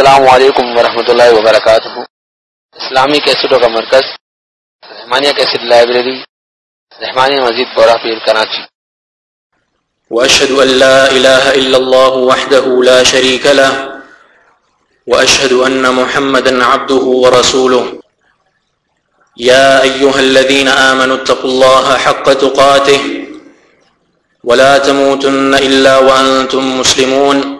السلام علیکم ورحمۃ اللہ وبرکاتہ۔ اسلامی کیسٹوں کا مرکز، رحمانیہ کیسٹ لائبریری، رحمانیہ مزید بورا پیر کراچی۔ وأشهد أن لا إله إلا الله وحده لا شريك له وأشهد أن محمدا عبده ورسوله يا أيها الذين آمنوا اتقوا الله حق تقاته، ولا تموتن إلا وأنتم مسلمون۔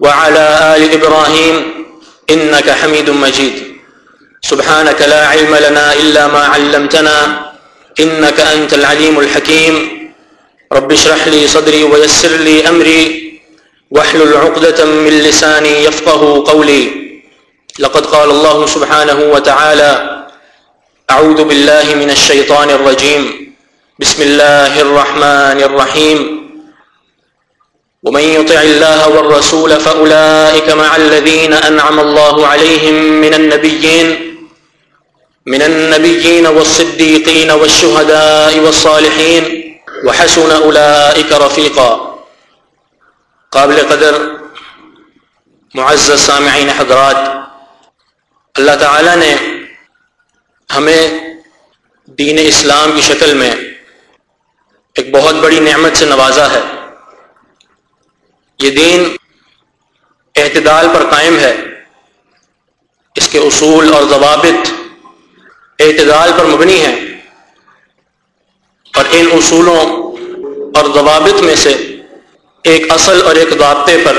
وعلى آل إبراهيم إنك حميد مجيد. سبحانك لا علم لنا إلا ما علمتنا إنك أنت العليم الحكيم. رب اشرح لي صدري ويسر لي أمري واحلل عقدة من لساني يفقه قولي. لقد قال الله سبحانه وتعالى أعوذ بالله من الشيطان الرجيم. بسم الله الرحمن الرحيم. ومن يطع الله والرسول فأولئك مع الذين أنعم الله عليهم من النبيين من النبيين والصديقين والشهداء والصالحين، وحسن أولئك رفيقا. قابل قدر، معزز سامعین حضرات، اللہ تعالی نے ہمیں دین اسلام کی شکل میں ایک بہت بڑی نعمت سے نوازا ہے۔ یہ دین اعتدال پر قائم ہے۔ اس کے اصول اور ضوابط اعتدال پر مبنی ہیں۔ اور ان اصولوں اور ضوابط میں سے ایک اصل اور ایک ضابطے پر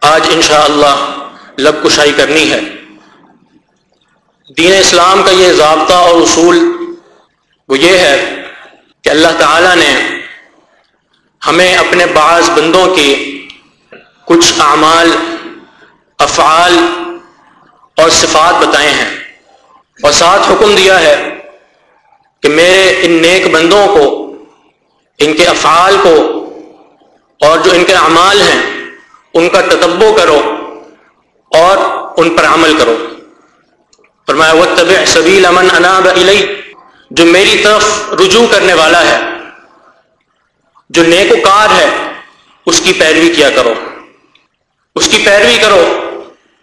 آج انشاءاللہ اللہ لب کشائی کرنی ہے۔ دین اسلام کا یہ ضابطہ اور اصول وہ یہ ہے کہ اللہ تعالیٰ نے ہمیں اپنے بعض بندوں کی کچھ اعمال، افعال اور صفات بتائے ہیں۔ اور ساتھ حکم دیا ہے کہ میرے ان نیک بندوں کو، ان کے افعال کو اور جو ان کے اعمال ہیں، ان کا تدبو کرو اور ان پر عمل کرو۔ فرمایا وہ طب سبیل امن اناب علیہ جو میری طرف رجوع کرنے والا ہے، جو نیک و کار ہے، اس کی پیروی کیا کرو۔ اس کی پیروی کرو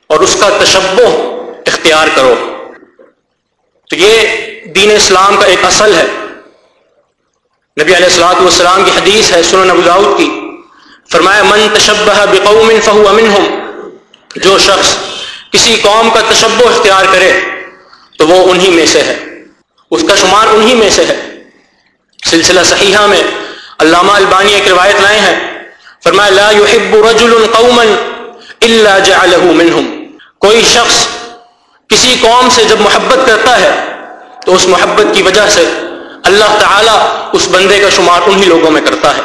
اور اس کا تشبہ اختیار کرو۔ تو یہ دین اسلام کا ایک اصل ہے۔ نبی علیہ السلاۃ والسلام کی حدیث ہے سنن ابو داؤد کی۔ فرمایا، من تشبہ بقوم فہو منہم جو شخص کسی قوم کا تشبہ اختیار کرے تو وہ انہی میں سے ہے۔ اس کا شمار انہی میں سے ہے۔ سلسلہ صحیحہ میں علامہ البانی ایک روایت لائے ہیں۔ فرمایا، لا يحب رجل قوما الا جعله منهم کوئی شخص کسی قوم سے جب محبت کرتا ہے، تو اس محبت کی وجہ سے اللہ تعالیٰ اس بندے کا شمار انہی لوگوں میں کرتا ہے۔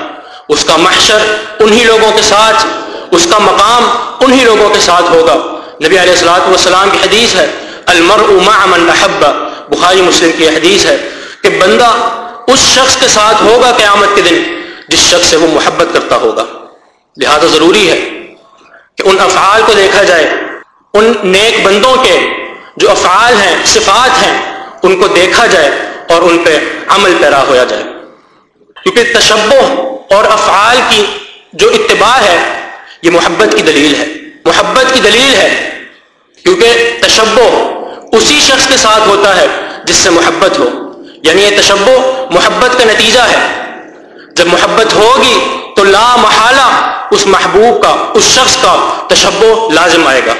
اس کا محشر انہی لوگوں کے ساتھ، اس کا مقام انہی لوگوں کے ساتھ ہوگا۔ نبی علیہ السلاۃ والسلام کی حدیث ہے، المرء مع من احب۔ بخاری مسلم کی حدیث ہے کہ بندہ اس شخص کے ساتھ ہوگا قیامت کے دن، جس شخص سے وہ محبت کرتا ہوگا۔ لہذا ضروری ہے کہ ان افعال کو دیکھا جائے، ان نیک بندوں کے جو افعال ہیں، صفات ہیں، ان کو دیکھا جائے اور ان پہ عمل پیرا ہوا جائے۔ کیونکہ تشبہ اور افعال کی جو اتباع ہے، یہ محبت کی دلیل ہے۔ محبت کی دلیل ہے، کیونکہ تشبہ اسی شخص کے ساتھ ہوتا ہے جس سے محبت ہو۔ یعنی یہ تشبہ محبت کا نتیجہ ہے۔ جب محبت ہوگی تو لا محالہ اس محبوب کا، اس شخص کا تشبہ لازم آئے گا۔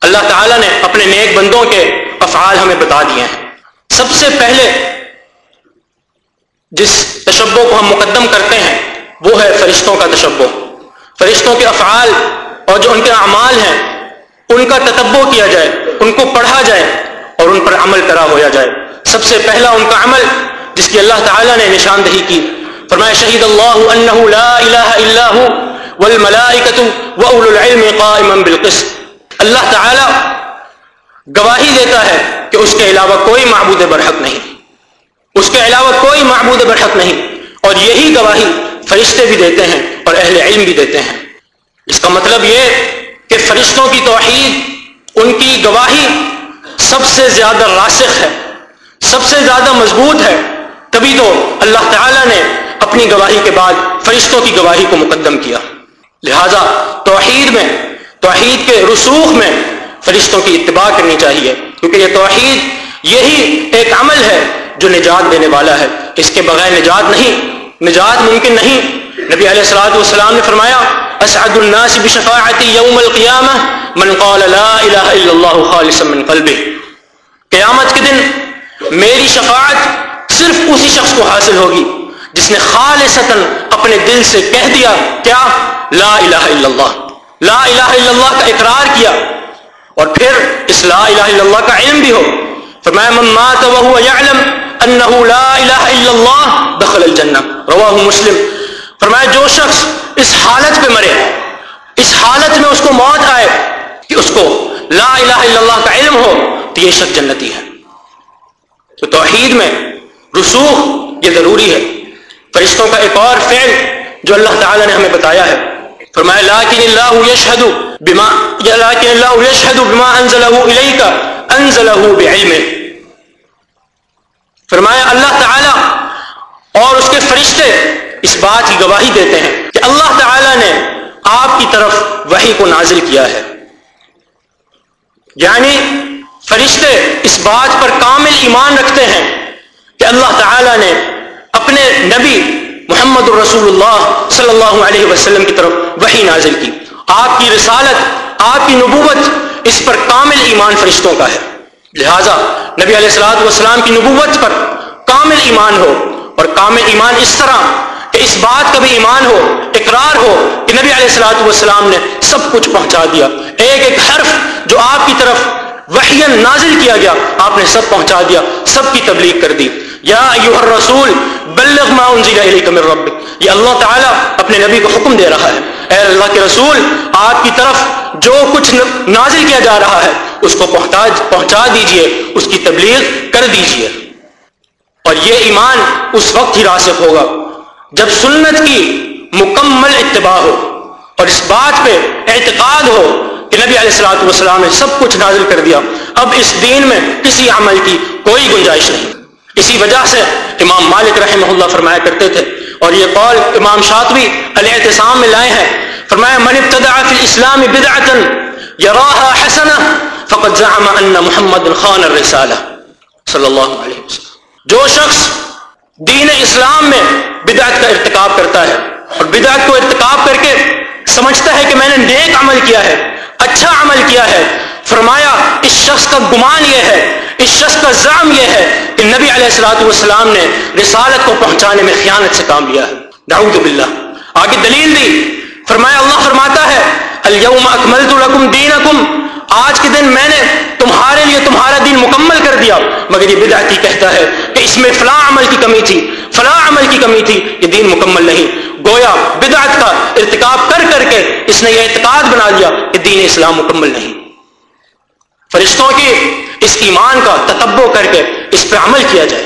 اللہ تعالیٰ نے اپنے نیک بندوں کے افعال ہمیں بتا دیے ہیں۔ سب سے پہلے جس تشبہ کو ہم مقدم کرتے ہیں، وہ ہے فرشتوں کا تشبہ۔ فرشتوں کے افعال اور جو ان کے اعمال ہیں، ان کا تتبع کیا جائے، ان کو پڑھا جائے اور ان پر عمل کرا ہوا جائے۔ سب سے پہلا ان کا عمل، جس کی اللہ تعالیٰ نے نشاندہی کی فرمایا، شہید اللہ انہ لا الہ الا ہو والملائکۃ واولو العلم قائما بالقسط. اللہ تعالیٰ گواہی دیتا ہے کہ اس کے علاوہ کوئی معبود برحق نہیں، اس کے علاوہ کوئی معبود برحق نہیں، اور یہی گواہی فرشتے بھی دیتے ہیں اور اہل علم بھی دیتے ہیں۔ اس کا مطلب یہ کہ فرشتوں کی توحید، ان کی گواہی سب سے زیادہ راسخ ہے، سب سے زیادہ مضبوط ہے۔ تبھی تو اللہ تعالیٰ نے اپنی گواہی کے بعد فرشتوں کی گواہی کو مقدم کیا۔ لہذا توحید میں، توحید کے رسوخ میں فرشتوں کی اتباع کرنی چاہیے۔ کیونکہ یہ توحید یہی ایک عمل ہے جو نجات دینے والا ہے۔ اس کے بغیر نجات نہیں، نجات ممکن نہیں۔ نبی علیہ السلاۃ والسلام نے فرمایا، اسعد الناس بشفاعتی یوم القیامہ، من قال لا الہ الا اللہ خالصا من قلبه قیامت کے دن میری شفاعت صرف اسی شخص کو حاصل ہوگی۔ جس نے خالصتا اپنے دل سے کہہ دیا، کیا؟ لا الہ الا اللہ۔ لا الہ الا اللہ کا اقرار کیا۔ اور پھر اس لا الہ الا اللہ کا علم بھی ہو۔ فرمایا، من مات وهو يعلم انه لا الہ الا اللہ دخل الجنہ۔ رواہ مسلم۔ فرمایا، جو شخص اس حالت پہ مرے، اس حالت میں اس کو موت آئے کہ اس کو لا الہ الا اللہ کا علم ہو، تو یہ شخص جنتی ہے۔ تو توحید میں رسوخ یہ ضروری ہے۔ فرشتوں کا ایک اور فعل جو اللہ تعالی نے ہمیں بتایا ہے۔ فرمایا لیکن اللہ یشہد بما لیکن اللہ یشہد بما انزلہ الیک انزلہ بعلم فرمایا، اللہ تعالی اور اس کے فرشتے اس بات کی گواہی دیتے ہیں کہ اللہ تعالی نے آپ کی طرف وہی کو نازل کیا ہے۔ یعنی فرشتے اس بات پر کامل ایمان رکھتے ہیں کہ اللہ تعالی نے اپنے نبی محمد الرسول اللہ صلی اللہ علیہ وسلم کی طرف وہی نازل کی۔ آپ کی رسالت، آپ کی نبوت اس پر کامل ایمان فرشتوں کا ہے۔ لہذا نبی علیہ السلاۃ والسلام کی نبوت پر کامل ایمان ہو اور کامل ایمان اس طرح کہ اس بات کا بھی ایمان ہو، اقرار ہو کہ نبی علیہ السلاۃ والسلام نے سب کچھ پہنچا دیا۔ ایک ایک حرف جو آپ کی طرف وحین نازل کیا گیا، آپ نے سب پہنچا دیا، سب کی تبلیغ کر دی۔ یا ایوہ الرسول، بلغ ما انزل الیک من ربک۔ یہ اللہ تعالیٰ اپنے نبی کو حکم دے رہا ہے۔ اے اللہ کے رسول، آپ کی طرف جو کچھ نازل کیا جا رہا ہے، اس کو پہنچا دیجیے، اس کی تبلیغ کر دیجیے۔ اور یہ ایمان اس وقت ہی راسخ ہوگا جب سنت کی مکمل اتباع ہو اور اس بات پہ اعتقاد ہو کہ نبی علیہ السلاۃ والسلام نے سب کچھ نازل کر دیا۔ اب اس دین میں کسی عمل کی کوئی گنجائش نہیں۔ اسی وجہ سے امام مالک رحمہ اللہ فرمایا کرتے تھے اور یہ قول امام شاطوی علیہ احتسام میں لائے ہیں۔ فرمایا، من ابتدع فی الاسلام بدعتا یراها حسنہ فقد زعم ان محمد خان الرسالہ۔ صلی اللہ علیہ وسلم۔ جو شخص دین اسلام میں بدعت کا ارتکاب کرتا ہے اور بدعت کو ارتکاب کر کے سمجھتا ہے کہ میں نے نیک عمل کیا ہے اچھا عمل کیا ہے، فرمایا، اس شخص کا گمان یہ ہے اس شخص کا زعم یہ ہے کہ نبی علیہ السلاۃ والسلام نے رسالت کو پہنچانے میں خیانت سے کام لیا ہے۔ نعوذ باللہ۔ آگے دلیل دی۔ فرمایا، اللہ فرماتا ہے اليوم اکملت لکم دینکم۔ آج کے دن میں نے تمہارے لیے تمہارا دین مکمل کر دیا۔ مگر یہ بدعتی کہتا ہے کہ اس میں فلاں عمل کی کمی تھی۔ فلاں عمل کی کمی تھی۔ یہ دین مکمل نہیں۔ گویا بدعت کا ارتکاب کر کر کے اس نے یہ اعتقاد بنا لیا کہ دین اسلام مکمل نہیں۔ فرشتوں کی اس ایمان کا تتبع کر کے اس پہ عمل کیا جائے۔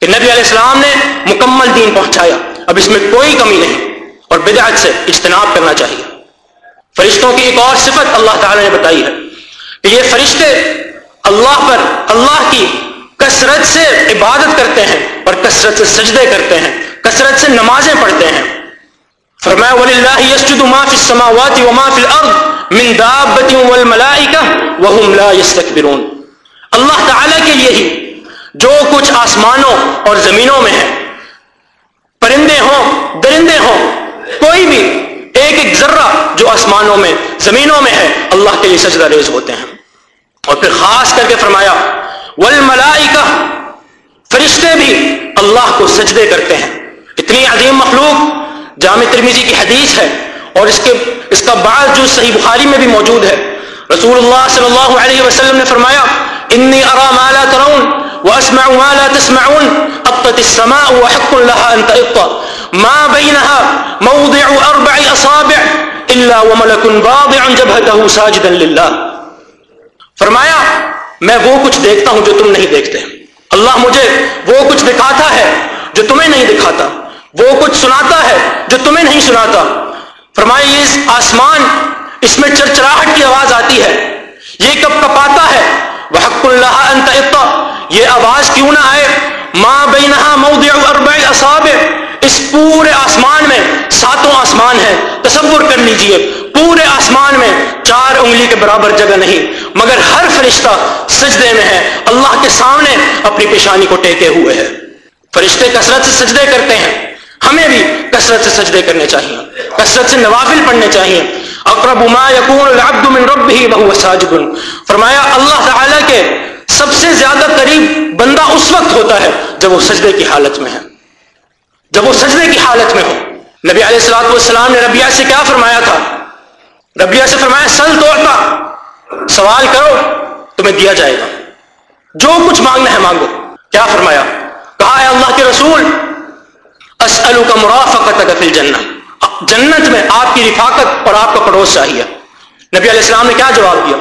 کہ نبی علیہ السلام نے مکمل دین پہنچایا۔ اب اس میں کوئی کمی نہیں۔ اور بدعت سے اجتناب کرنا چاہیے۔ فرشتوں کی ایک اور صفت اللہ تعالی نے بتائی ہے کہ یہ فرشتے اللہ پر اللہ کی کثرت سے عبادت کرتے ہیں اور کثرت سے سجدے کرتے ہیں، کثرت سے نمازیں پڑھتے ہیں۔ فرمایا ولی یسجد ما فی السماوات وما فی الارض من دابت والملائکہ وهم لا یستکبرون اللہ تعالی کے لیے ہی جو کچھ آسمانوں اور زمینوں میں ہے، پرندے ہوں، درندے ہوں، کوئی بھی ایک ایک ذرہ جو آسمانوں میں، زمینوں میں ہے، اللہ کے لیے سجدہ ریز ہوتے ہیں۔ اور پھر خاص کر کے فرمایا، والملائکہ فرشتے بھی اللہ کو سجدے کرتے ہیں۔ اتنی عظیم مخلوق، جامع ترمیزی کی حدیث ہے، اور اس کے اس کا بعض جو صحیح بخاری میں بھی موجود ہے۔ رسول اللہ صلی اللہ علیہ وسلم نے فرمایا، انی ارا ما لا ترون واسمع ما لا تسمعون اطت السماء وحق لها ان تئط ما بينها موضع اربع اصابع الا وملك واضع جبهته ساجدا لله فرمایا، میں وہ کچھ دیکھتا ہوں جو تم نہیں دیکھتے۔ اللہ مجھے وہ کچھ دکھاتا ہے جو تمہیں نہیں دکھاتا۔ وہ کچھ سناتا ہے جو تمہیں نہیں سناتا۔ فرمایا، یہ آسمان، اس میں چرچراہٹ کی آواز آتی ہے، یہ کب کپاتا ہے؟ وہ حق اللہ انت یہ آواز کیوں نہ آئے؟ ماں بینہا موضع اربع اس پورے آسمان میں ساتوں آسمان ہے تصور کر لیجیے، پورے آسمان میں چار انگلی کے برابر جگہ نہیں، مگر ہر فرشتہ سجدے میں ہے۔ اللہ کے سامنے اپنی پیشانی کو ٹیکے ہوئے ہے فرشتے کثرت سے سجدے کرتے ہیں۔ ہمیں بھی کثرت سے سجدے کرنے چاہیے۔ کثرت سے نوافل پڑھنے چاہیے۔ اقرب ما يكون العبد من ربه وهو ساجد۔ فرمایا، اللہ تعالی کے سب سے زیادہ قریب بندہ اس وقت ہوتا ہے جب وہ سجدے کی حالت میں ہے۔ جب وہ سجدے کی حالت میں ہو۔ نبی علیہ السلاط والسلام نے ربیہ سے کیا فرمایا تھا؟ ربیہ سے فرمایا، سل توڑتا سوال کرو، تمہیں دیا جائے گا۔ جو کچھ مانگنا ہے مانگو۔ کیا فرمایا؟ کہا ہے اللہ کے رسول اسألو کا مرافقت فی الجنہ۔ جنت میں آپ کی رفاقت اور آپ کا پڑوس چاہیے۔ نبی علیہ السلام نے کیا جواب دیا؟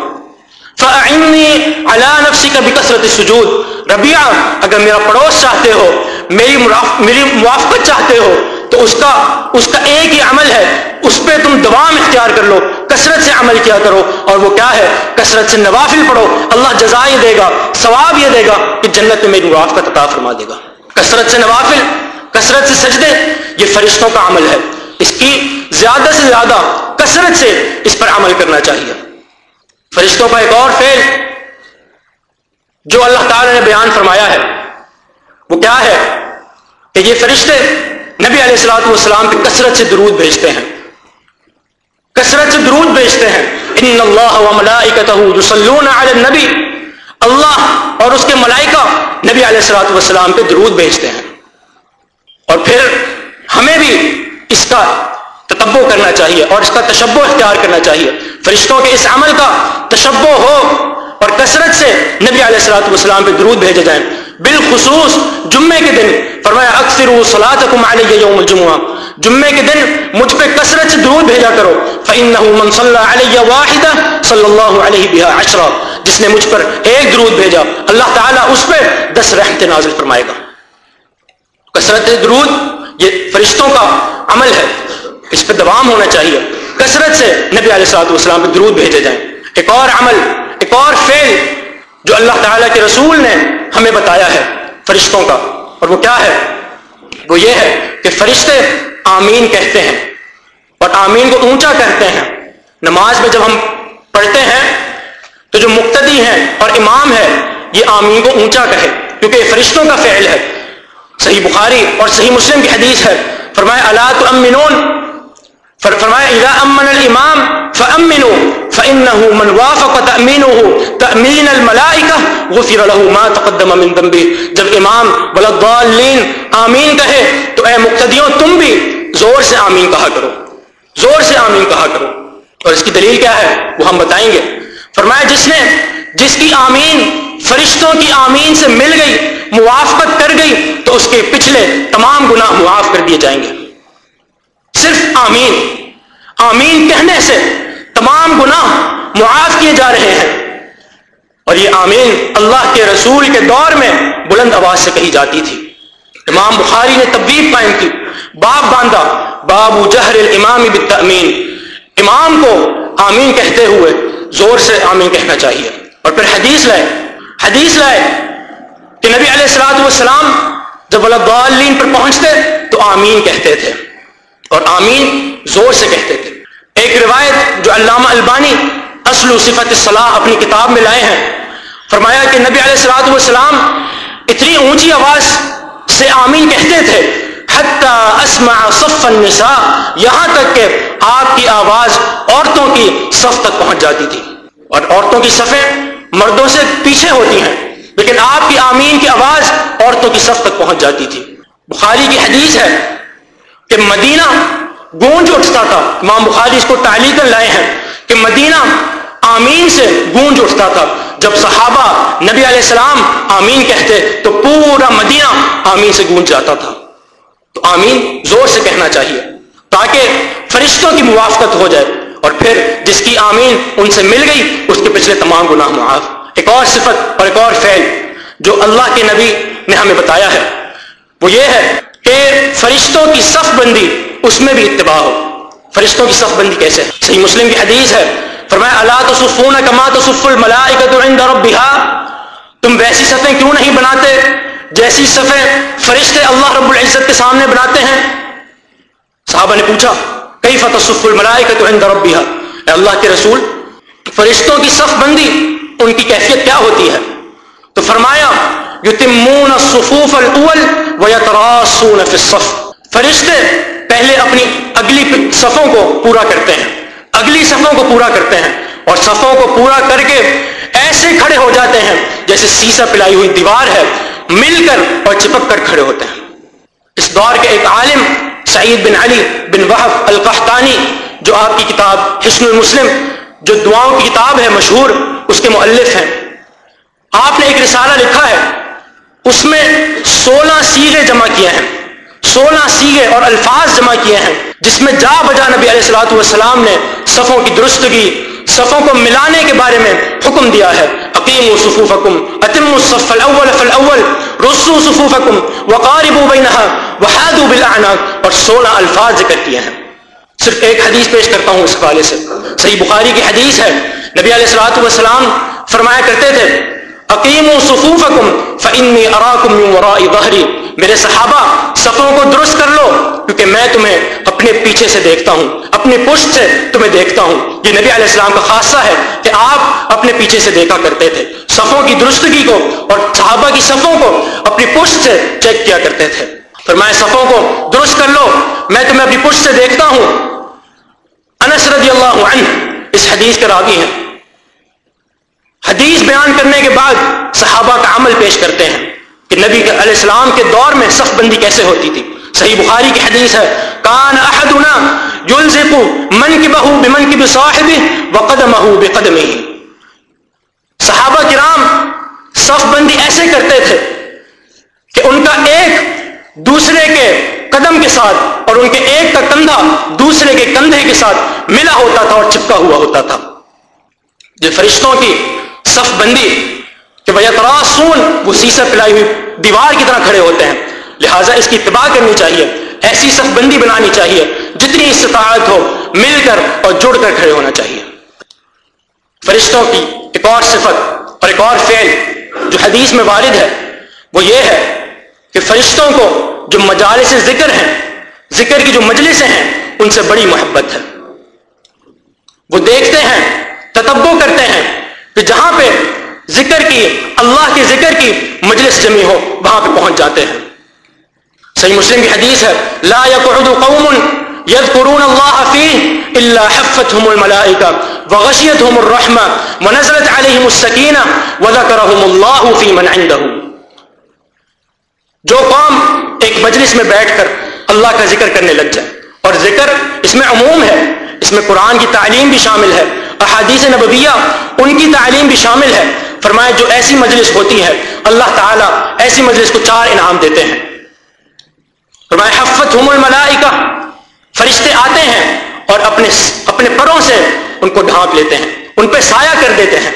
فَأَعِنِّي عَلَى نَفْسِكَ بِكَسْرَةِ السُّجُودِ۔ ربیہ اگر میرا پڑوس چاہتے ہو، میری میری موافقت چاہتے ہو، تو اس کا اس کا ایک ہی عمل ہے۔ اس پہ تم دوام اختیار کر لو، کثرت سے عمل کیا کرو۔ اور وہ کیا ہے؟ کثرت سے نوافل پڑھو۔ اللہ جزا یہ دے گا، ثواب یہ دے گا کہ جنت میں میری موافقت عطا فرما دے گا۔ کثرت سے نوافل، کثرت سے سجدے، یہ فرشتوں کا عمل ہے۔ اس کی زیادہ سے زیادہ کثرت سے اس پر عمل کرنا چاہیے۔ فرشتوں کا ایک اور فیل جو اللہ تعالی نے بیان فرمایا ہے، وہ کیا ہے؟ کہ یہ فرشتے نبی علیہ السلاۃ والسلام کی کثرت سے درود بھیجتے ہیں۔ کثرت سے درود بھیجتے ہیں۔ ان اللہ یصلون علی النبی۔ اللہ اور اس کے ملائکہ نبی علیہ السلاۃ والسلام پہ درود بھیجتے ہیں۔ اور پھر ہمیں بھی اس کا تتبو کرنا چاہیے اور اس کا تشبو اختیار کرنا چاہیے۔ فرشتوں کے اس عمل کا تشبو ہو اور کثرت سے نبی علیہ السلاۃ والسلام پہ درود بھیجے جائیں۔ بالخصوص جمعے کے دن، فرمایا اکثر صلاتکم یوم الجمعہ۔ جمعے کے دن مجھ پہ کثرت سے درود بھیجا کرو۔ فإنه من صلى علی واحدہ صلی اللہ علیہ بها عشرہ جس نے مجھ پر ایک درود بھیجا، اللہ تعالیٰ اس پہ دس رحمت نازل فرمائے گا۔ کثرت درود یہ فرشتوں کا عمل ہے۔ اس پہ دوام ہونا چاہیے۔ کثرت سے نبی علیہ السلاۃ والسلام پہ درود بھیجے جائیں۔ ایک اور عمل، ایک اور فعل جو اللہ تعالیٰ کے رسول نے ہمیں بتایا ہے فرشتوں کا۔ اور وہ کیا ہے؟ وہ یہ ہے کہ فرشتے آمین کہتے ہیں اور آمین کو اونچا کہتے ہیں۔ نماز میں جب ہم پڑھتے ہیں تو جو مقتدی ہیں اور امام ہے یہ آمین کو اونچا کہے۔ کیونکہ یہ فرشتوں کا فعل ہے۔ صحیح بخاری اور صحیح مسلم کی حدیث ہے۔ فرمایا اللہ تو امنون فرمایا، اذا امن الامام فامنوا، فانه من وافق تامينه تامين الملائکہ، غفر له ما تقدم من ذنبه. جب امام ولا الضالین آمین کہے، تو اے مقتدیوں، تم بھی زور سے آمین کہا کرو۔ زور سے آمین کہا کرو۔ اور اس کی دلیل کیا ہے؟ وہ ہم بتائیں گے۔ فرمایا، جس نے، جس کی آمین، فرشتوں کی آمین سے مل گئی موافقت کر گئی تو اس کے پچھلے تمام گناہ معاف کر دیے جائیں گے۔ صرف آمین۔ آمین کہنے سے تمام گناہ معاف کیے جا رہے ہیں۔ اور یہ آمین اللہ کے رسول کے دور میں بلند آواز سے کہی جاتی تھی۔ امام بخاری نے تبدیل قائم کی۔ باب باندھا بابو جہر الامام بالتأمین۔ امام کو آمین کہتے ہوئے زور سے آمین کہنا چاہیے۔ اور پھر حدیث لائے۔ حدیث لائے۔ کہ نبی علیہ السلاۃ والسلام جب ولدالین پر پہنچتے تو آمین کہتے تھے اور آمین زور سے کہتے تھے۔ ایک روایت جو علامہ البانی اصل صفت صلاح اپنی کتاب میں لائے ہیں، فرمایا کہ نبی علیہ السلاۃ والسلام اتنی اونچی آواز سے آمین کہتے تھے اسمع صف النساء، یہاں تک کہ آپ کی آواز عورتوں کی صف تک پہنچ جاتی تھی۔ اور عورتوں کی صفیں مردوں سے پیچھے ہوتی ہیں۔ لیکن آپ کی آمین کی آواز عورتوں کی صف تک پہنچ جاتی تھی۔ بخاری کی حدیث ہے کہ مدینہ گونج اٹھتا تھا۔ ماں بخاری اس کو تعلیق لائے ہیں کہ مدینہ آمین سے گونج اٹھتا تھا۔ جب صحابہ نبی علیہ السلام آمین کہتے تو پورا مدینہ آمین سے گونج جاتا تھا۔ تو آمین زور سے کہنا چاہیے تاکہ فرشتوں کی موافقت ہو جائے اور پھر جس کی آمین ان سے مل گئی اس کے پچھلے تمام گناہ معاف۔ ایک اور صفت اور ایک اور فعل جو اللہ کے نبی نے ہمیں بتایا ہے۔ وہ یہ ہے کہ فرشتوں کی صف بندی اس میں بھی اتباع ہو۔ فرشتوں کی صف بندی کیسے؟ صحیح مسلم کی حدیث ہے۔ فرمایا اللہ تو سفون کما تو سف الملائکہ تم ویسی صفیں کیوں نہیں بناتے جیسی صفیں فرشتے اللہ رب العزت کے سامنے بناتے ہیں؟ صحابہ نے پوچھا کئی فتح سف الملائکہ اے اللہ کے رسول، فرشتوں کی صف بندی ان کی کیفیت کیا ہوتی ہے؟ تو فرمایا، یتمون الصفوف الاول ویتراسون فی الصف۔ فرشتے پہلے اپنی اگلی صفوں کو پورا کرتے ہیں۔ اگلی صفوں کو پورا کرتے ہیں۔ اور صفوں کو پورا کر کے ایسے کھڑے ہو جاتے ہیں جیسے سیسا پلائی ہوئی دیوار ہے، مل کر اور چپک کر کھڑے ہوتے ہیں۔ اس دور کے ایک عالم، سعید بن علی بن وحف القحطانی، جو آپ کی کتاب حسن المسلم جو دعاؤں کی کتاب ہے مشہور، اس کے مؤلف ہیں۔ آپ نے ایک رسالہ لکھا ہے، اس میں سولہ سیگے جمع کیے ہیں۔ سولہ سیگے اور الفاظ جمع کیے ہیں، جس میں جا بجا نبی علیہ السلاۃ والسلام نے صفوں کی درستگی، صفوں کو ملانے کے بارے میں حکم دیا ہے۔ اقیم صفوفکم اتم الصف الاول فالاول رسو صفوفکم، وقاربوا بینها وحادوا بالاعناق اور سولہ الفاظ ذکر کیے ہیں۔ صرف ایک حدیث پیش کرتا ہوں اس حوالے سے۔ صحیح بخاری کی حدیث ہے۔ نبی علیہ السلاۃ والسلام فرمایا کرتے تھے اقیم صفوفکم فانی اراکم من وراء ظہری۔ میرے صحابہ، صفوں کو درست کر لو، کیونکہ میں تمہیں اپنے پیچھے سے دیکھتا ہوں، اپنی پشت سے تمہیں دیکھتا ہوں۔ یہ نبی علیہ السلام کا خاصہ ہے کہ آپ اپنے پیچھے سے دیکھا کرتے تھے۔ صفوں کی درستگی کو اور صحابہ کی صفوں کو اپنی پشت سے چیک کیا کرتے تھے۔ فرمائے صفوں کو درست کر لو، میں تمہیں اپنی پشت سے دیکھتا ہوں۔ انس رضی اللہ عنہ اس حدیث کے راوی ہیں۔ حدیث بیان کرنے کے بعد صحابہ کا عمل پیش کرتے ہیں کہ نبی علیہ السلام کے دور میں صف بندی کیسے ہوتی تھی۔ صحیح بخاری کی حدیث ہے، کان احدنا یلزق منکبہ بمنکب صاحبہ وقدمہ بقدمہ۔ صحابہ کرام صف بندی ایسے کرتے تھے کہ ان کا ایک دوسرے کے قدم کے ساتھ اور ان کے ایک کا کندھا دوسرے کے کندھے کے ساتھ ملا ہوتا تھا اور چپکا ہوا ہوتا تھا۔ جو فرشتوں کی صف بندی کہ بھیا تراسون وہ سیسا پلائی ہوئی دیوار کی طرح کھڑے ہوتے ہیں۔ لہٰذا اس کی اتباع کرنی چاہیے۔ ایسی صف بندی بنانی چاہیے جتنی استطاعت ہو، مل کر اور جڑ کر کھڑے ہونا چاہیے۔ فرشتوں کی ایک اور صفت اور ایک اور فعل جو حدیث میں وارد ہے، وہ یہ ہے کہ فرشتوں کو جو مجالس ذکر ہیں، ذکر کی جو مجلسیں ہیں، ان سے بڑی محبت ہے۔ وہ دیکھتے ہیں تتبو کرتے ہیں کہ جہاں پہ ذکر کی، اللہ کے ذکر کی مجلس جمی ہو، وہاں پہ پہنچ جاتے ہیں۔ صحیح مسلم کی حدیث ہے، لا يقعد قوم يذكرون الله فيه الا حفتهم الملائكه وغشيتهم الرحمه ونزلت عليهم السكينه وذكرهم الله في من عنده۔ جو قوم ایک مجلس میں بیٹھ کر اللہ کا ذکر کرنے لگ جائے۔ اور ذکر اس میں عموم ہے، اس میں قرآن کی تعلیم بھی شامل ہے، احادیث نبویہ ان کی تعلیم بھی شامل ہے۔ فرمائے جو ایسی مجلس ہوتی ہے، اللہ تعالیٰ ایسی مجلس کو چار انعام دیتے ہیں۔ فرمائے حفت ہم الملائکہ۔ فرشتے آتے ہیں اور اپنے اپنے پروں سے ان کو ڈھانپ لیتے ہیں، ان پہ سایہ کر دیتے ہیں۔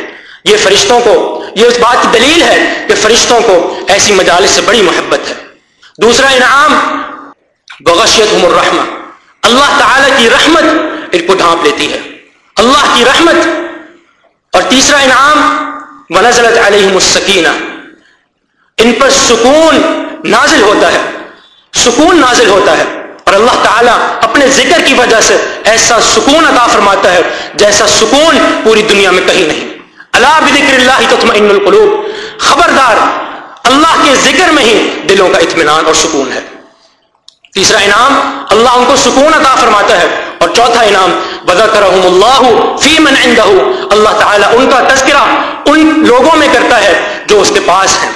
یہ فرشتوں کو، یہ اس بات کی دلیل ہے کہ فرشتوں کو ایسی مجالس سے بڑی محبت ہے۔ دوسرا انعام بغشیت الرحمہ اللہ تعالی کی رحمت ان کو ڈھانپ لیتی ہے۔ اللہ کی رحمت۔ اور تیسرا انعام، ونزلت علیہم السکینہ ان پر سکون نازل ہوتا ہے۔ سکون نازل ہوتا ہے۔ اور اللہ تعالیٰ اپنے ذکر کی وجہ سے ایسا سکون عطا فرماتا ہے جیسا سکون پوری دنیا میں کہیں نہیں۔ اللہ بذکر اللہ تطمئن القلوب۔ خبردار اللہ کے ذکر میں ہی دلوں کا اطمینان اور سکون ہے۔ تیسرا انعام، اللہ ان کو سکون عطا فرماتا ہے۔ اور چوتھا انعام وذکرہم اللہ فی من عندہ اللہ تعالیٰ ان کا تذکرہ ان لوگوں میں کرتا ہے جو اس کے پاس ہیں۔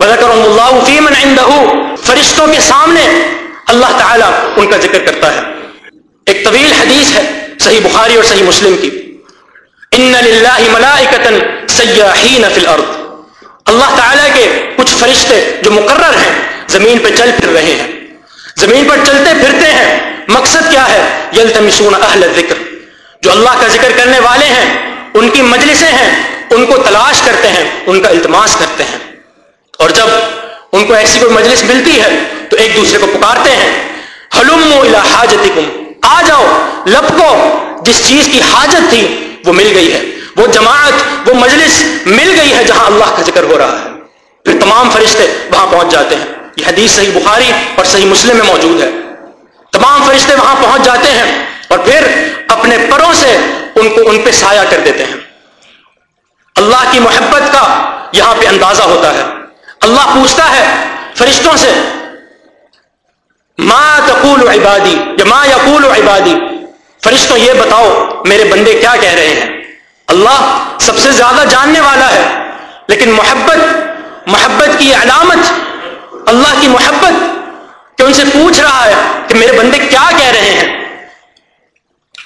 وذکرہم اللہ فی من عندہ فرشتوں کے سامنے اللہ تعالیٰ ان کا ذکر کرتا ہے۔ ایک طویل حدیث ہے صحیح بخاری اور صحیح مسلم کی۔ ان للہ ملائکتا سیاحین فی الارض اللہ تعالیٰ کے کچھ فرشتے جو مقرر ہیں، زمین پہ چل پھر رہے ہیں۔ زمین پر چلتے پھرتے ہیں، مقصد کیا ہے؟ یلتمسون اہل ذکر جو اللہ کا ذکر کرنے والے ہیں، ان کی مجلسیں ہیں، ان کو تلاش کرتے ہیں، ان کا التماس کرتے ہیں۔ اور جب ان کو ایسی کوئی مجلس ملتی ہے، تو ایک دوسرے کو پکارتے ہیں۔ حلم الى حاجتکم۔ آ جاؤ لپکو جس چیز کی حاجت تھی، وہ مل گئی ہے۔ وہ جماعت، وہ مجلس مل گئی ہے جہاں اللہ کا ذکر ہو رہا ہے۔ پھر تمام فرشتے وہاں پہنچ جاتے ہیں۔ یہ حدیث صحیح بخاری اور صحیح مسلم میں موجود ہے۔ تمام فرشتے وہاں پہنچ جاتے ہیں اور پھر اپنے پروں سے ان کو ان پہ سایہ کر دیتے ہیں۔ اللہ کی محبت کا یہاں پہ اندازہ ہوتا ہے۔ اللہ پوچھتا ہے فرشتوں سے، ما تقول عبادی؟ یا ما یقول عبادی؟ فرشتوں یہ بتاؤ، میرے بندے کیا کہہ رہے ہیں؟ اللہ سب سے زیادہ جاننے والا ہے۔ لیکن محبت محبت کی علامت، اللہ کی محبت کہ ان سے پوچھ رہا ہے کہ میرے بندے کیا کہہ رہے ہیں۔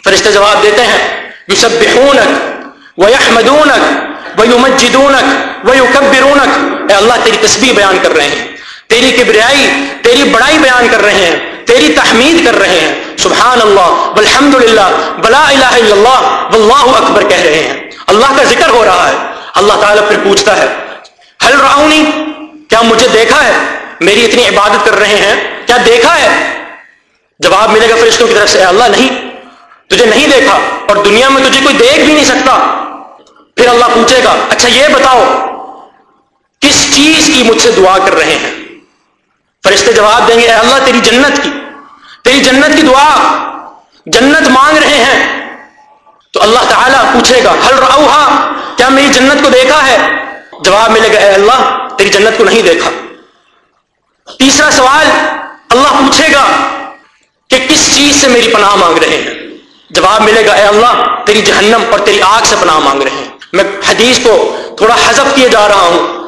فرشتے جواب دیتے ہیں یو سب بےونک وہ یو وہ یو اے اللہ تیری تصویر بیان کر رہے ہیں، تیری کبریائی، تیری بڑائی بیان کر رہے ہیں۔ تیری تحمید کر رہے ہیں۔ سبحان اللہ والحمد للہ بلا الہ الا اللہ، واللہ اکبر کہہ رہے ہیں۔ اللہ کا ذکر ہو رہا ہے۔ اللہ تعالیٰ پھر پوچھتا ہے حل راؤنی کیا مجھے دیکھا ہے؟ میری اتنی عبادت کر رہے ہیں۔ کیا دیکھا ہے؟ جواب ملے گا فرشتوں کی طرف سے، اے اللہ، نہیں۔ تجھے نہیں دیکھا اور دنیا میں تجھے کوئی دیکھ بھی نہیں سکتا۔ پھر اللہ پوچھے گا اچھا یہ بتاؤ، کس چیز کی مجھ سے دعا کر رہے ہیں؟ فرشتے جواب دیں گے، اے اللہ، تیری جنت کی، تیری جنت کی دعا، جنت مانگ رہے ہیں۔ تو اللہ تعالیٰ پوچھے گا ہل روحا کیا میری جنت کو دیکھا ہے؟ جواب ملے گا، اے اللہ، تیری جنت کو نہیں دیکھا۔ تیسرا سوال اللہ پوچھے گا کہ کس چیز سے میری پناہ مانگ رہے ہیں؟ جواب ملے گا، اے اللہ، تیری جہنم اور تیری آگ سے پناہ مانگ رہے ہیں۔ میں حدیث کو تھوڑا حذف کیے جا رہا ہوں۔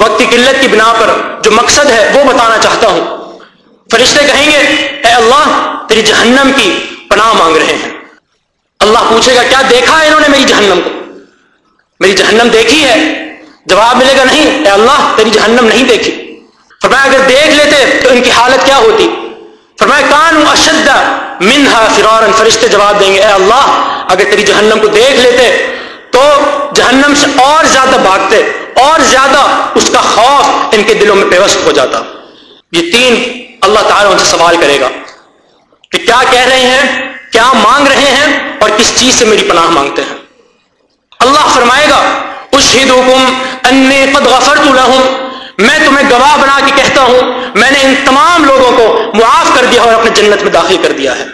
وقت کی قلت کی بنا پر جو مقصد ہے وہ بتانا چاہتا ہوں۔ فرشتے کہیں گے، اے اللہ، تیری جہنم کی پناہ مانگ رہے ہیں۔ اللہ پوچھے گا، کیا دیکھا ہے انہوں نے میری جہنم کو؟ میری جہنم دیکھی ہے۔ جواب ملے گا، نہیں، اے اللہ، تیری جہنم نہیں دیکھی۔ فرمایا، اگر دیکھ لیتے تو ان کی حالت کیا ہوتی؟ فرمایا کان اشد منہا فرارن۔ فرشتے جواب دیں گے، اے اللہ، اگر تیری جہنم کو دیکھ لیتے تو جہنم سے اور زیادہ بھاگتے۔ اور زیادہ اس کا خوف ان کے دلوں میں پیوست ہو جاتا۔ یہ تین اللہ تعالیٰ ان سے سوال کرے گا کہ کیا کہہ رہے ہیں، کیا مانگ رہے ہیں اور کس چیز سے میری پناہ مانگتے ہیں۔ اللہ فرمائے گا قد غفرت لهم میں تمہیں گواہ بنا کے کہتا ہوں، میں نے ان تمام لوگوں کو معاف کر دیا اور اپنے جنت میں داخل کر دیا ہے۔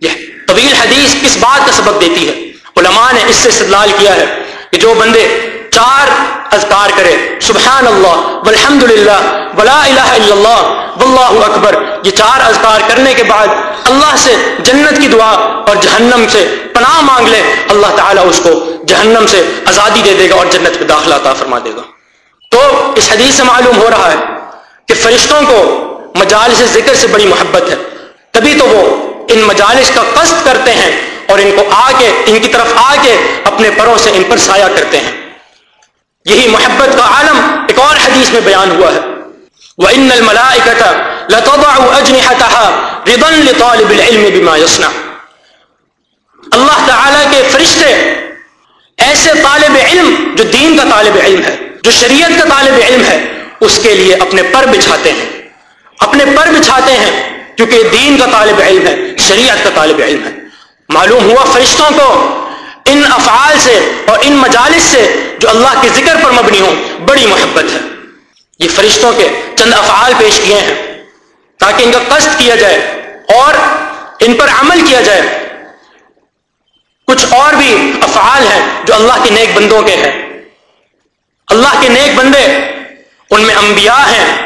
یہ طویل حدیث کس بات کا سبق دیتی ہے؟ علماء نے اس سے استدلال کیا ہے کہ جو بندے چار اذکار کرے۔ سبحان اللہ والحمد للہ ولا الہ الا اللہ، واللہ اکبر۔ یہ چار اذکار کرنے کے بعد اللہ سے جنت کی دعا اور جہنم سے پناہ مانگ لے۔ اللہ تعالیٰ اس کو جہنم سے آزادی دے دے گا اور جنت میں داخلہ عطا فرما دے گا۔ تو اس حدیث سے معلوم ہو رہا ہے کہ فرشتوں کو مجالس ذکر سے بڑی محبت ہے۔ تبھی تو وہ ان مجالس کا قصد کرتے ہیں اور ان کو آ کے ان کی طرف آ کے اپنے پروں سے ان پر سایہ کرتے ہیں۔ یہی محبت کا عالم ایک اور حدیث میں بیان ہوا ہے۔ وہ ان لطالب العلم بما يصنع۔ اللہ تعالی کے فرشتے ایسے طالب علم جو دین کا طالب علم ہے، جو شریعت کا طالب علم ہے، اس کے لیے اپنے پر بچھاتے ہیں۔ اپنے پر بچھاتے ہیں کیونکہ دین کا طالب علم ہے، شریعت کا طالب علم ہے۔ معلوم ہوا فرشتوں کو ان افعال سے اور ان مجالس سے جو اللہ کے ذکر پر مبنی ہوں، بڑی محبت ہے۔ یہ فرشتوں کے چند افعال پیش کیے ہیں تاکہ ان کا قصد کیا جائے اور ان پر عمل کیا جائے۔ کچھ اور بھی افعال ہیں جو اللہ کے نیک بندوں کے ہیں۔ اللہ کے نیک بندے ان میں انبیاء ہیں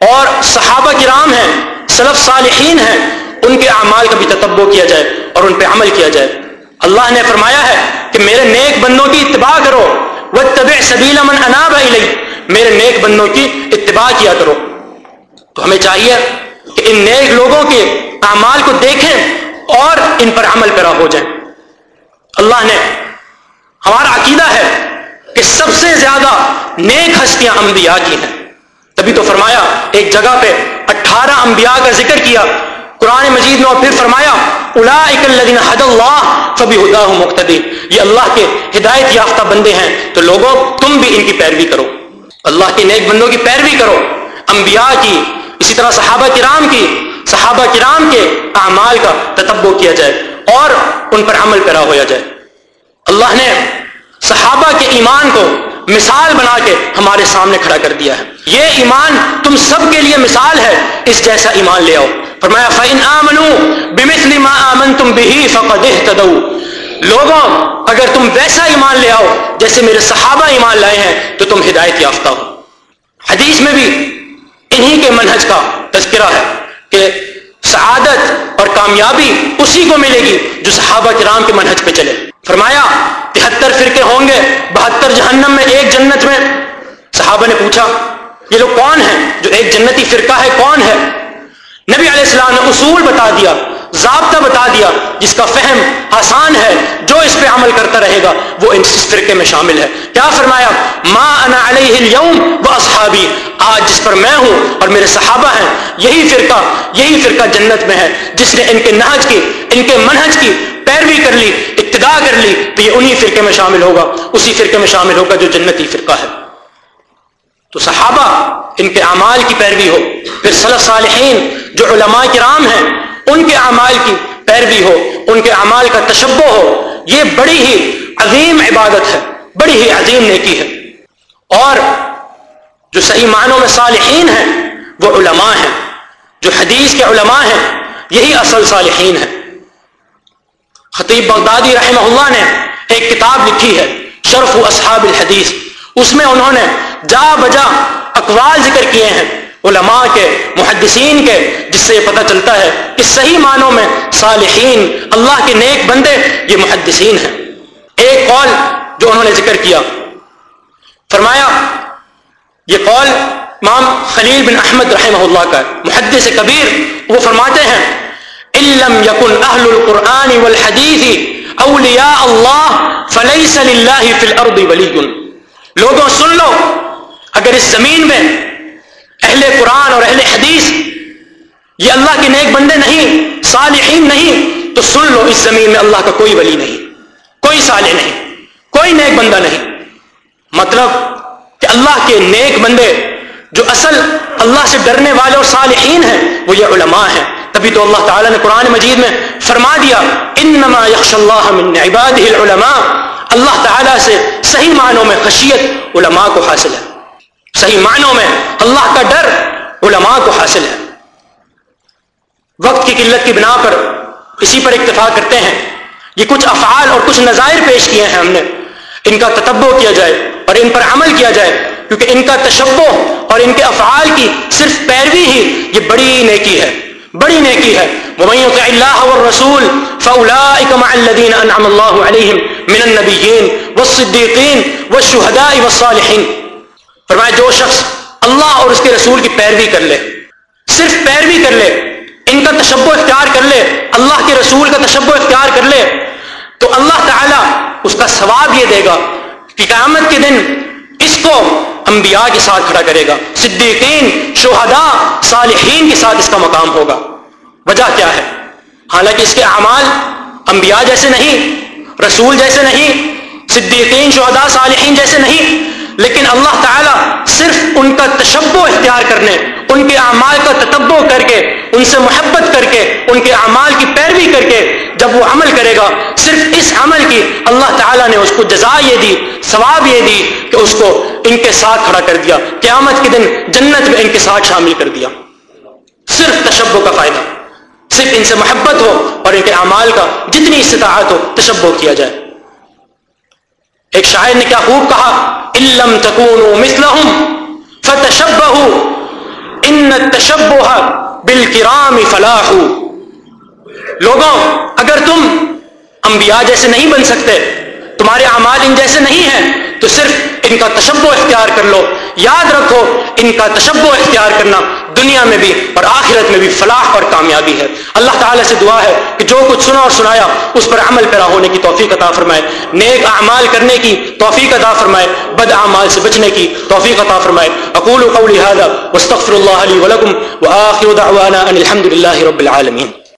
اور صحابہ کرام ہیں، سلف صالحین ہیں۔ ان کے اعمال کا بھی تتبع کیا جائے اور ان پہ عمل کیا جائے۔ اللہ نے فرمایا ہے کہ میرے نیک بندوں کی اتباع کرو۔ وہ طب سبیلا من اناب علیہ میرے نیک بندوں کی اتباع کیا کرو۔ تو ہمیں چاہیے کہ ان نیک لوگوں کے اعمال کو دیکھیں اور ان پر عمل کرا ہو جائے۔ اللہ نے ہمارا عقیدہ ہے کہ سب سے زیادہ نیک ہستیاں انبیاء کی ہیں۔ تبھی تو فرمایا، ایک جگہ پہ اٹھارہ انبیاء کا ذکر کیا۔ قرآن مجید میں اور پھر فرمایا الذین حد اللہ فبی مقتدی یہ اللہ کے ہدایت یافتہ بندے ہیں، تو لوگوں، تم بھی ان کی پیروی کرو۔ اللہ کے نیک بندوں کی پیروی کرو۔ انبیاء کی، اسی طرح صحابہ کرام کی، صحابہ کرام کے اعمال کا تتبع کیا جائے اور ان پر عمل کرا ہوا جائے۔ اللہ نے صحابہ کے ایمان کو مثال بنا کے ہمارے سامنے کھڑا کر دیا ہے۔ یہ ایمان تم سب کے لیے مثال ہے، اس جیسا ایمان لے آؤ۔ فرمایا، فَإِنْ آمَنُوا بِمِثْلِ مَا آمَنْتُمْ بِهِ فَقَدْ اِهْتَدَوْا۔ لوگوں، اگر تم ویسا ایمان لے آؤ جیسے میرے صحابہ ایمان لائے ہیں، تو تم ہدایت یافتہ ہو۔ حدیث میں بھی انہی کے منہج کا تذکرہ ہے کہ سعادت اور کامیابی اسی کو ملے گی جو صحابہ کرام کے منہج پہ چلے۔ فرمایا، تہتر فرقے ہوں گے، بہتر جہنم میں ایک جنت میں۔ صحابہ نے پوچھا، یہ لوگ کون ہیں؟ جو ایک جنتی فرقہ ہے، کون ہے؟ نبی علیہ السلام نے اصول بتا دیا، ضابطہ بتا دیا جس کا فہم آسان ہے، جو اس پہ عمل کرتا رہے گا، وہ اس فرقے میں شامل ہے۔ کیا فرمایا؟ ما انا علیہ اليوم و اصحابی آج جس پر میں ہوں اور میرے صحابہ ہیں، یہی فرقہ یہی فرقہ جنت میں ہے۔ جس نے ان کے نہج کی، ان کے منہج کی پیروی کر لی، ابتدا کر لی، تو یہ انہی فرقے میں شامل ہوگا۔ اسی فرقے میں شامل ہوگا جو جنتی فرقہ ہے۔ تو صحابہ ان کے اعمال کی پیروی ہو۔ پھر صلی صالحین جو علماء کرام ہیں، ان کے اعمال کی پیروی ہو۔ ان کے اعمال کا تشبہ ہو۔ یہ بڑی ہی عظیم عبادت ہے۔ بڑی ہی عظیم نیکی ہے۔ اور جو صحیح معنوں میں صالحین ہیں، وہ علماء ہیں۔ جو حدیث کے علماء ہیں، یہی اصل صالحین ہیں۔ خطیب بغدادی رحمہ اللہ نے ایک کتاب لکھی ہے، شرف و اصحاب الحدیث۔ اس میں انہوں نے جا بجا اقوال ذکر کیے ہیں علماء کے، محدثین کے، جس سے یہ پتہ چلتا ہے کہ صحیح معنوں میں صالحین، اللہ کے نیک بندے یہ محدثین ہیں۔ ایک قول جو انہوں نے ذکر کیا۔ فرمایا، یہ قول امام خلیل بن احمد رحمہ اللہ کا محدث کبیر، وہ فرماتے ہیں علم یقن اہل القرآن والحدیث اولیاء اللہ فلیس للہ فی الارض ولی لوگوں، سن لو اگر اس زمین میں اہل قرآن اور اہل حدیث یہ اللہ کے نیک بندے نہیں، صالحین نہیں، تو سن لو اس زمین میں اللہ کا کوئی ولی نہیں، کوئی صالح نہیں، کوئی نیک بندہ نہیں۔ مطلب کہ اللہ کے نیک بندے جو اصل اللہ سے ڈرنے والے اور صالحین ہیں، وہ یہ علماء ہیں۔ تبھی تو اللہ تعالیٰ نے قرآن مجید میں فرما دیا، انما یخش اللہ من عباده العلماء۔ اللہ تعالیٰ سے صحیح معنوں میں خشیت علماء کو حاصل ہے۔ صحیح معنوں میں اللہ کا ڈر علماء کو حاصل ہے۔ وقت کی قلت کی بنا پر اسی پر اکتفا کرتے ہیں۔ یہ کچھ افعال اور کچھ نظائر پیش کیے ہیں ہم نے۔ ان کا تتبع کیا جائے اور ان پر عمل کیا جائے۔ کیونکہ ان کا تشبہ اور ان کے افعال کی صرف پیروی ہی یہ بڑی نیکی ہے۔ بڑی نیکی ہے۔ ومن يطع الله والرسول فاولئك مع الذين انعم الله عليهم من النبيين والصديقين والشهداء والصالحين۔ فرمایا جو شخص اللہ اور اس کے رسول کی پیروی کر لے، صرف پیروی کر لے، ان کا تشبہ اختیار کر لے، اللہ کے رسول کا تشبہ اختیار کر لے، تو اللہ تعالیٰ اس کا ثواب یہ دے گا کہ قیامت کے دن اس کو انبیاء کے ساتھ کھڑا کرے گا، صدیقین، شہداء، صالحین کے ساتھ اس کا مقام ہوگا۔ وجہ کیا ہے؟ حالانکہ اس کے اعمال انبیاء جیسے نہیں، رسول جیسے نہیں، صدیقین، شہداء، صالحین جیسے نہیں لیکن اللہ تعالیٰ صرف ان کا تشبہ اختیار اختیار کرنے، ان کے اعمال کا تتبع کر کے، ان سے محبت کر کے، ان کے اعمال کی پیروی کر کے جب وہ عمل کرے گا، صرف اس عمل کی اللہ تعالیٰ نے اس کو جزا یہ دی، ثواب یہ دی کہ اس کو ان کے ساتھ کھڑا کر دیا، قیامت کے دن جنت میں ان کے ساتھ شامل کر دیا۔ صرف تشبو کا فائدہ، صرف ان سے محبت ہو اور ان کے اعمال کا جتنی استطاعت ہو تشبو کیا جائے۔ ایک شاعر نے کیا خوب کہا علم تکون فتشبہ ان تشبہ بالکرام فلاح. لوگوں، اگر تم انبیاء جیسے نہیں بن سکتے، تمہارے اعمال ان جیسے نہیں ہیں تو صرف ان کا تشبو اختیار کر لو۔ یاد رکھو، ان کا تشبو اختیار کرنا دنیا میں بھی اور آخرت میں بھی فلاح اور کامیابی ہے۔ اللہ تعالیٰ سے دعا ہے کہ جو کچھ سنا اور سنایا، اس پر عمل پیرا ہونے کی توفیق عطا فرمائے۔ نیک اعمال کرنے کی توفیق عطا فرمائے۔ بد اعمال سے بچنے کی توفیق عطا فرمائے۔ اقول قولی هذا واستغفر الله لي ولكم واخر دعوانا ان الحمد لله رب العالمين